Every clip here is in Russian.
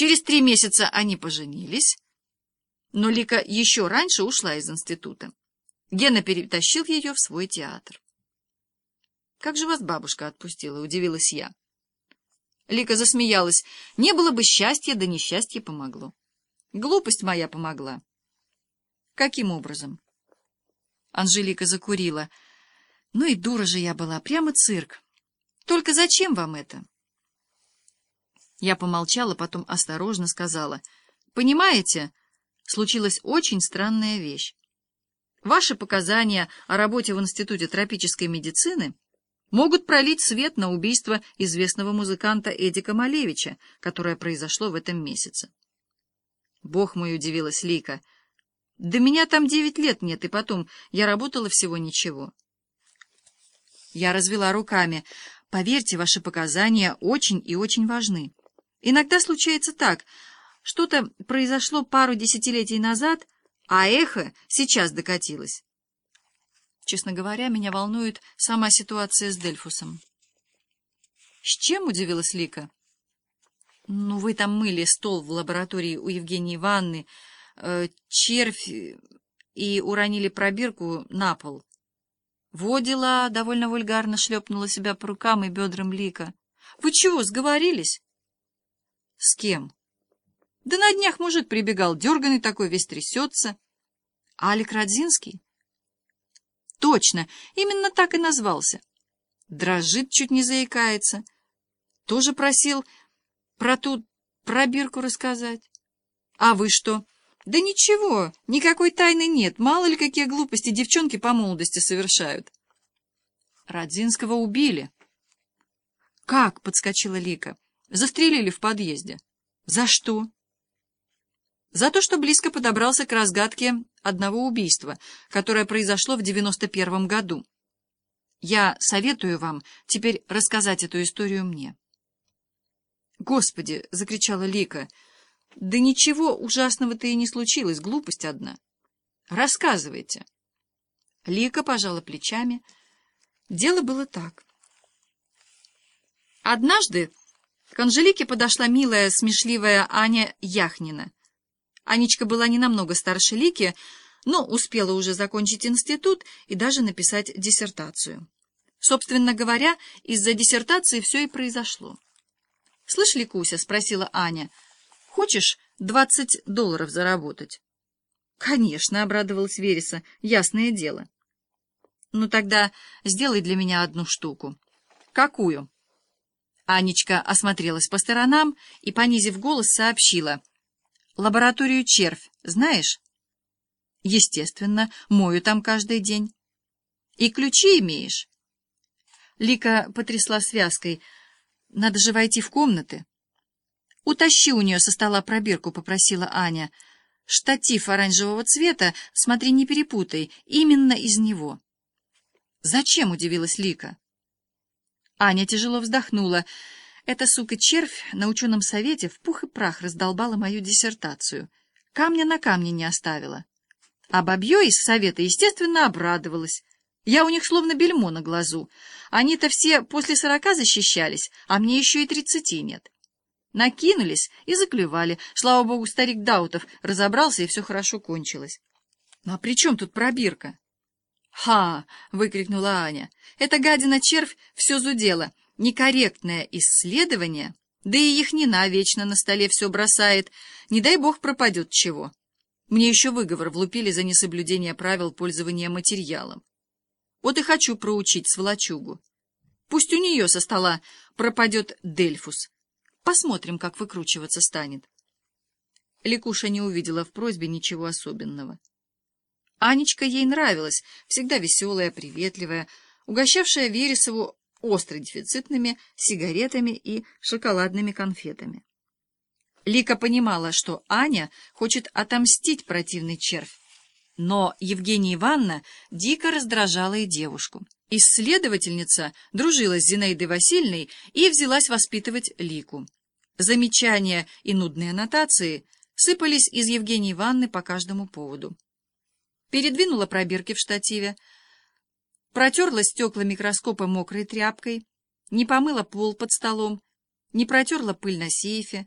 Через три месяца они поженились, но Лика еще раньше ушла из института. Гена перетащил ее в свой театр. «Как же вас бабушка отпустила?» — удивилась я. Лика засмеялась. «Не было бы счастья, да несчастье помогло. Глупость моя помогла». «Каким образом?» Анжелика закурила. «Ну и дура же я была, прямо цирк. Только зачем вам это?» Я помолчала, потом осторожно сказала. «Понимаете, случилась очень странная вещь. Ваши показания о работе в Институте тропической медицины могут пролить свет на убийство известного музыканта Эдика Малевича, которое произошло в этом месяце». «Бог мой!» — удивилась Лика. «Да меня там девять лет нет, и потом я работала всего ничего». Я развела руками. «Поверьте, ваши показания очень и очень важны». Иногда случается так. Что-то произошло пару десятилетий назад, а эхо сейчас докатилось. Честно говоря, меня волнует сама ситуация с Дельфусом. — С чем? — удивилась Лика. — Ну, вы там мыли стол в лаборатории у Евгении Ивановны, э, червь и уронили пробирку на пол. Во дела, — довольно вульгарно шлепнула себя по рукам и бедрам Лика. — Вы чего, сговорились? С кем? Да на днях мужик прибегал, дерганый такой, весь трясется. Алик Родзинский? Точно, именно так и назвался. Дрожит, чуть не заикается. Тоже просил про ту пробирку рассказать. А вы что? Да ничего, никакой тайны нет. Мало ли какие глупости девчонки по молодости совершают. Родзинского убили. Как? — подскочила Лика. Застрелили в подъезде. За что? За то, что близко подобрался к разгадке одного убийства, которое произошло в 91 году. Я советую вам теперь рассказать эту историю мне. «Господи!» — закричала Лика. «Да ничего ужасного-то и не случилось, глупость одна. Рассказывайте». Лика пожала плечами. Дело было так. Однажды к Анжелике подошла милая, смешливая Аня Яхнина. Анечка была не намного старше Лики, но успела уже закончить институт и даже написать диссертацию. Собственно говоря, из-за диссертации все и произошло. — Слышь, Ликуся, — спросила Аня, — хочешь двадцать долларов заработать? — Конечно, — обрадовалась Вереса, — ясное дело. — Ну тогда сделай для меня одну штуку. — Какую? — Анечка осмотрелась по сторонам и, понизив голос, сообщила. «Лабораторию «Червь» знаешь?» «Естественно, мою там каждый день». «И ключи имеешь?» Лика потрясла связкой. «Надо же войти в комнаты». «Утащи у нее со стола пробирку», — попросила Аня. «Штатив оранжевого цвета, смотри, не перепутай, именно из него». «Зачем?» — удивилась Лика. Аня тяжело вздохнула. Эта сука-червь на ученом совете в пух и прах раздолбала мою диссертацию. Камня на камне не оставила. А бабье из совета, естественно, обрадовалась. Я у них словно бельмо на глазу. Они-то все после сорока защищались, а мне еще и тридцати нет. Накинулись и заклевали. Слава богу, старик Даутов разобрался, и все хорошо кончилось. Ну а при чем тут пробирка? «Ха!» — выкрикнула Аня. «Эта гадина-червь все зудела. Некорректное исследование, да и яхнина вечно на столе все бросает. Не дай бог пропадет чего. Мне еще выговор влупили за несоблюдение правил пользования материалом. Вот и хочу проучить сволочугу. Пусть у нее со стола пропадет Дельфус. Посмотрим, как выкручиваться станет». Ликуша не увидела в просьбе ничего особенного. Анечка ей нравилась, всегда веселая, приветливая, угощавшая Вересову остро дефицитными сигаретами и шоколадными конфетами. Лика понимала, что Аня хочет отомстить противный червь, но Евгения Ивановна дико раздражала и девушку. Исследовательница дружила с Зинаидой Васильевной и взялась воспитывать Лику. Замечания и нудные аннотации сыпались из Евгении Ивановны по каждому поводу передвинула пробирки в штативе, протерла стекла микроскопа мокрой тряпкой, не помыла пол под столом, не протерла пыль на сейфе.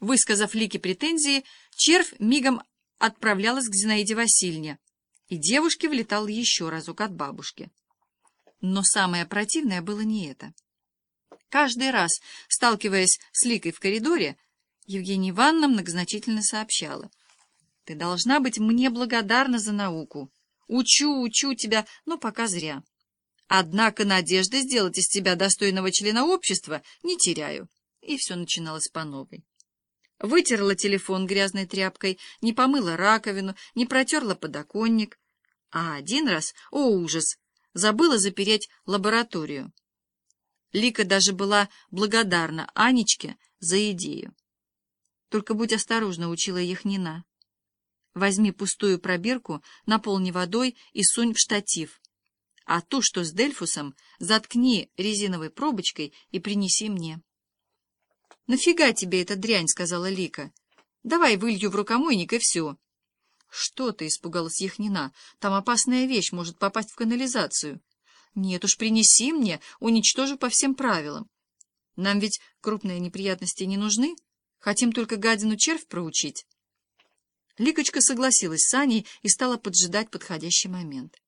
Высказав Лике претензии, червь мигом отправлялась к Зинаиде Васильевне, и девушке влетал еще разок от бабушки. Но самое противное было не это. Каждый раз, сталкиваясь с Ликой в коридоре, Евгения Ивановна многозначительно сообщала. — Ты должна быть мне благодарна за науку. Учу, учу тебя, но пока зря. Однако надежды сделать из тебя достойного члена общества не теряю. И все начиналось по новой. Вытерла телефон грязной тряпкой, не помыла раковину, не протерла подоконник. А один раз, о ужас, забыла запереть лабораторию. Лика даже была благодарна Анечке за идею. Только будь осторожна, учила Яхнина. Возьми пустую пробирку, наполни водой и сунь в штатив. А ту, что с Дельфусом, заткни резиновой пробочкой и принеси мне. — Нафига тебе эта дрянь? — сказала Лика. — Давай вылью в рукомойник и все. — Что ты? — испугалась Яхнина. — Там опасная вещь может попасть в канализацию. — Нет уж, принеси мне, уничтожу по всем правилам. Нам ведь крупные неприятности не нужны. Хотим только гадину червь проучить. Ликочка согласилась с Аней и стала поджидать подходящий момент.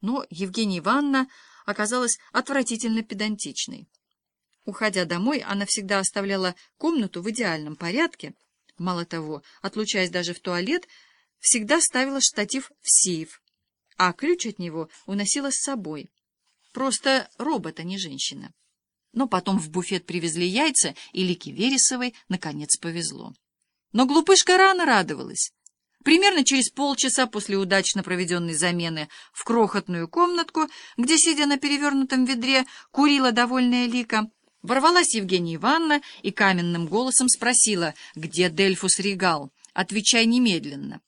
Но Евгения Ивановна оказалась отвратительно педантичной. Уходя домой, она всегда оставляла комнату в идеальном порядке. Мало того, отлучаясь даже в туалет, всегда ставила штатив в сейф, а ключ от него уносила с собой. Просто робот, а не женщина. Но потом в буфет привезли яйца, и Лике Вересовой наконец повезло. Но глупышка рано радовалась. Примерно через полчаса после удачно проведенной замены в крохотную комнатку, где, сидя на перевернутом ведре, курила довольная Лика, ворвалась Евгения Ивановна и каменным голосом спросила, где Дельфус Регал. «Отвечай немедленно».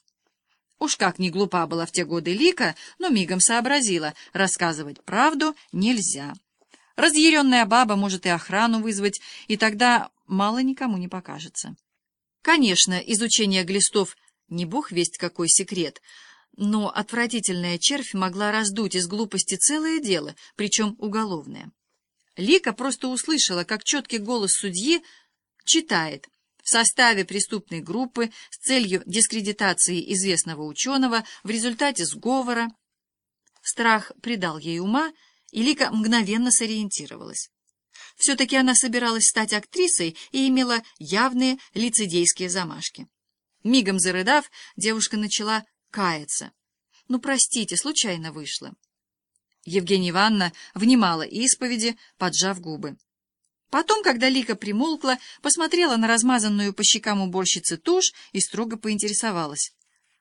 Уж как не глупа была в те годы Лика, но мигом сообразила, рассказывать правду нельзя. Разъяренная баба может и охрану вызвать, и тогда мало никому не покажется. Конечно, изучение глистов не бог весть какой секрет, но отвратительная червь могла раздуть из глупости целое дело, причем уголовное. Лика просто услышала, как четкий голос судьи читает в составе преступной группы с целью дискредитации известного ученого в результате сговора. Страх придал ей ума, и Лика мгновенно сориентировалась. Все-таки она собиралась стать актрисой и имела явные лицедейские замашки. Мигом зарыдав, девушка начала каяться. «Ну, простите, случайно вышло». Евгения Ивановна внимала исповеди, поджав губы. Потом, когда Лика примолкла, посмотрела на размазанную по щекам уборщицы тушь и строго поинтересовалась.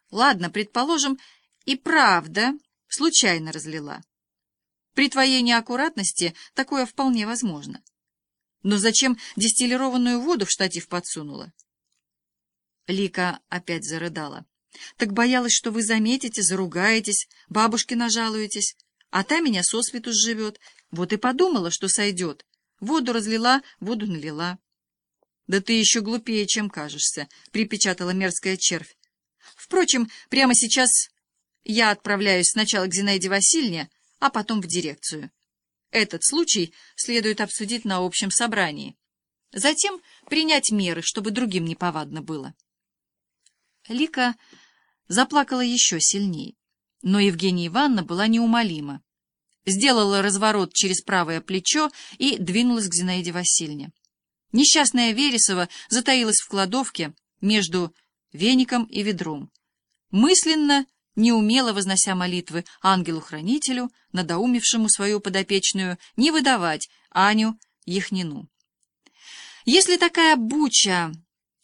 «Ладно, предположим, и правда случайно разлила. При твоей неаккуратности такое вполне возможно. Но зачем дистиллированную воду в штатив подсунула?» Лика опять зарыдала. Так боялась, что вы заметите, заругаетесь, бабушке нажалуетесь, а та меня сосвету сживет. Вот и подумала, что сойдет. Воду разлила, воду налила. Да ты еще глупее, чем кажешься, припечатала мерзкая червь. Впрочем, прямо сейчас я отправляюсь сначала к Зинаиде Васильевне, а потом в дирекцию. Этот случай следует обсудить на общем собрании. Затем принять меры, чтобы другим неповадно было. Лика заплакала еще сильнее, но Евгения Ивановна была неумолима. Сделала разворот через правое плечо и двинулась к Зинаиде Васильевне. Несчастная Вересова затаилась в кладовке между веником и ведром. Мысленно, неумело вознося молитвы ангелу-хранителю, надоумевшему свою подопечную, не выдавать Аню Яхнину. Если такая буча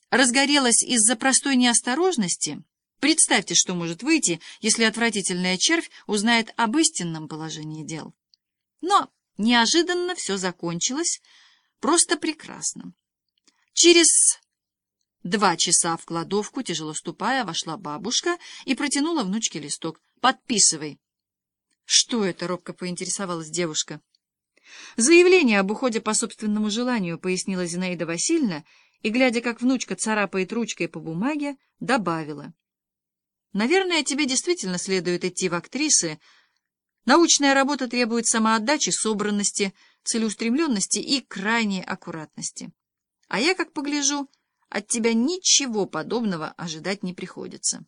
разгорелась из-за простой неосторожности, представьте, что может выйти, если отвратительная червь узнает об истинном положении дел. Но неожиданно все закончилось просто прекрасно. Через два часа в кладовку, тяжело ступая, вошла бабушка и протянула внучке листок. «Подписывай». «Что это?» — робко поинтересовалась девушка. «Заявление об уходе по собственному желанию», — пояснила Зинаида Васильевна, и, глядя, как внучка царапает ручкой по бумаге, добавила. «Наверное, тебе действительно следует идти в актрисы. Научная работа требует самоотдачи, собранности, целеустремленности и крайней аккуратности. А я, как погляжу, от тебя ничего подобного ожидать не приходится.